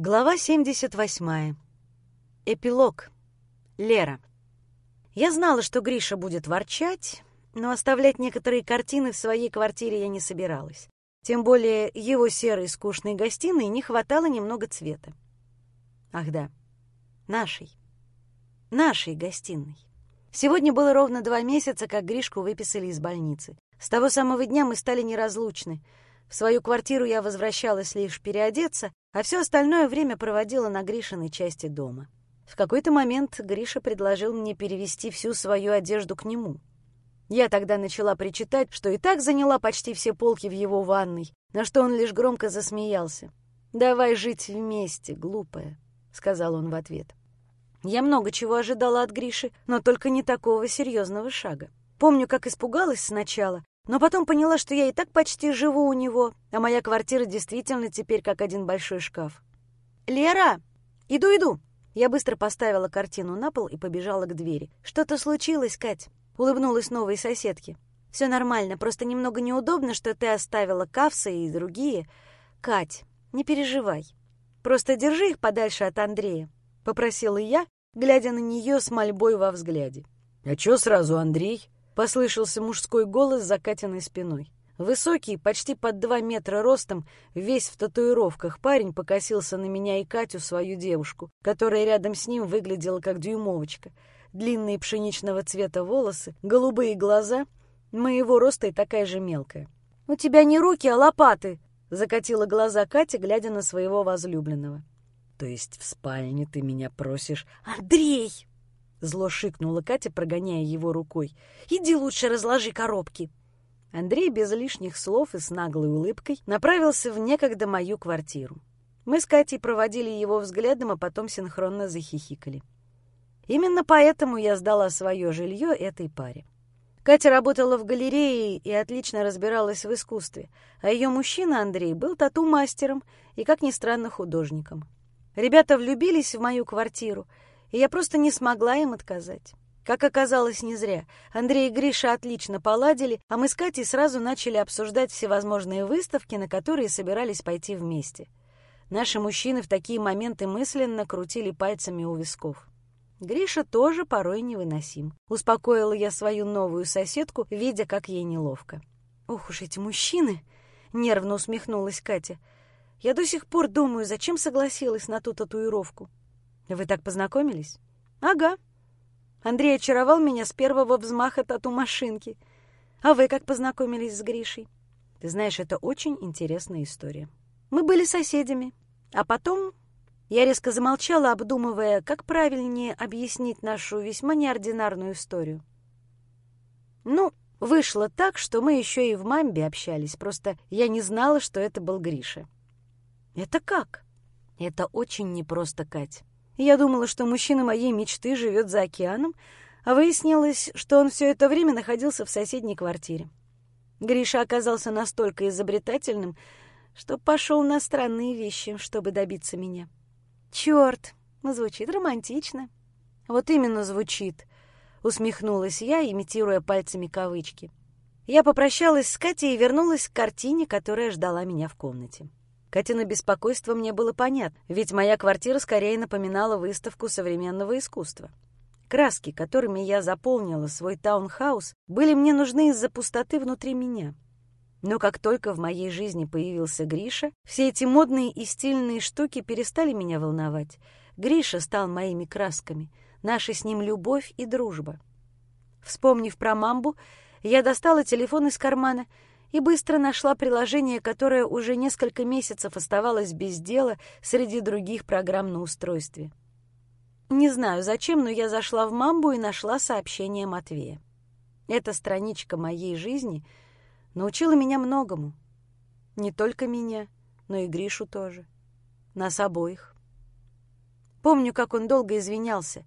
Глава 78. Эпилог. Лера. Я знала, что Гриша будет ворчать, но оставлять некоторые картины в своей квартире я не собиралась. Тем более его серой скучной гостиной не хватало немного цвета. Ах да, нашей. Нашей гостиной. Сегодня было ровно два месяца, как Гришку выписали из больницы. С того самого дня мы стали неразлучны. В свою квартиру я возвращалась лишь переодеться, а все остальное время проводила на Гришиной части дома. В какой-то момент Гриша предложил мне перевести всю свою одежду к нему. Я тогда начала причитать, что и так заняла почти все полки в его ванной, на что он лишь громко засмеялся. «Давай жить вместе, глупая», — сказал он в ответ. Я много чего ожидала от Гриши, но только не такого серьезного шага. Помню, как испугалась сначала, но потом поняла, что я и так почти живу у него, а моя квартира действительно теперь как один большой шкаф. «Лера! Иду, иду!» Я быстро поставила картину на пол и побежала к двери. «Что-то случилось, Кать?» — улыбнулась новой соседке. «Все нормально, просто немного неудобно, что ты оставила Кавса и другие. Кать, не переживай. Просто держи их подальше от Андрея», — попросила я, глядя на нее с мольбой во взгляде. «А чё сразу Андрей?» Послышался мужской голос за Катиной спиной. Высокий, почти под два метра ростом, весь в татуировках, парень покосился на меня и Катю, свою девушку, которая рядом с ним выглядела как дюймовочка. Длинные пшеничного цвета волосы, голубые глаза, моего роста и такая же мелкая. «У тебя не руки, а лопаты!» — закатила глаза Катя, глядя на своего возлюбленного. «То есть в спальне ты меня просишь...» «Андрей!» Зло шикнула Катя, прогоняя его рукой. «Иди лучше разложи коробки!» Андрей без лишних слов и с наглой улыбкой направился в некогда мою квартиру. Мы с Катей проводили его взглядом, а потом синхронно захихикали. Именно поэтому я сдала свое жилье этой паре. Катя работала в галерее и отлично разбиралась в искусстве, а ее мужчина Андрей был тату-мастером и, как ни странно, художником. Ребята влюбились в мою квартиру — и я просто не смогла им отказать. Как оказалось, не зря. Андрей и Гриша отлично поладили, а мы с Катей сразу начали обсуждать всевозможные выставки, на которые собирались пойти вместе. Наши мужчины в такие моменты мысленно крутили пальцами у висков. Гриша тоже порой невыносим. Успокоила я свою новую соседку, видя, как ей неловко. «Ох уж эти мужчины!» — нервно усмехнулась Катя. «Я до сих пор думаю, зачем согласилась на ту татуировку. Вы так познакомились? Ага. Андрей очаровал меня с первого взмаха тату-машинки. А вы как познакомились с Гришей? Ты знаешь, это очень интересная история. Мы были соседями. А потом я резко замолчала, обдумывая, как правильнее объяснить нашу весьма неординарную историю. Ну, вышло так, что мы еще и в мамбе общались, просто я не знала, что это был Гриша. Это как? Это очень непросто, Кать. Я думала, что мужчина моей мечты живет за океаном, а выяснилось, что он все это время находился в соседней квартире. Гриша оказался настолько изобретательным, что пошел на странные вещи, чтобы добиться меня. Черт, звучит романтично. Вот именно звучит, усмехнулась я, имитируя пальцами кавычки. Я попрощалась с Катей и вернулась к картине, которая ждала меня в комнате. Катина беспокойство мне было понятно, ведь моя квартира скорее напоминала выставку современного искусства. Краски, которыми я заполнила свой таунхаус, были мне нужны из-за пустоты внутри меня. Но как только в моей жизни появился Гриша, все эти модные и стильные штуки перестали меня волновать. Гриша стал моими красками, наша с ним любовь и дружба. Вспомнив про мамбу, я достала телефон из кармана — и быстро нашла приложение, которое уже несколько месяцев оставалось без дела среди других программ на устройстве. Не знаю зачем, но я зашла в Мамбу и нашла сообщение Матвея. Эта страничка моей жизни научила меня многому. Не только меня, но и Гришу тоже. Нас обоих. Помню, как он долго извинялся,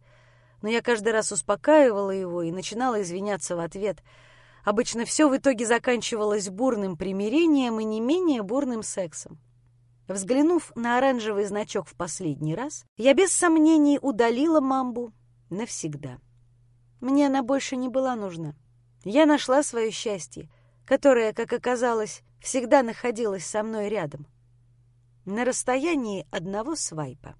но я каждый раз успокаивала его и начинала извиняться в ответ — Обычно все в итоге заканчивалось бурным примирением и не менее бурным сексом. Взглянув на оранжевый значок в последний раз, я без сомнений удалила мамбу навсегда. Мне она больше не была нужна. Я нашла свое счастье, которое, как оказалось, всегда находилось со мной рядом. на расстоянии одного свайпа.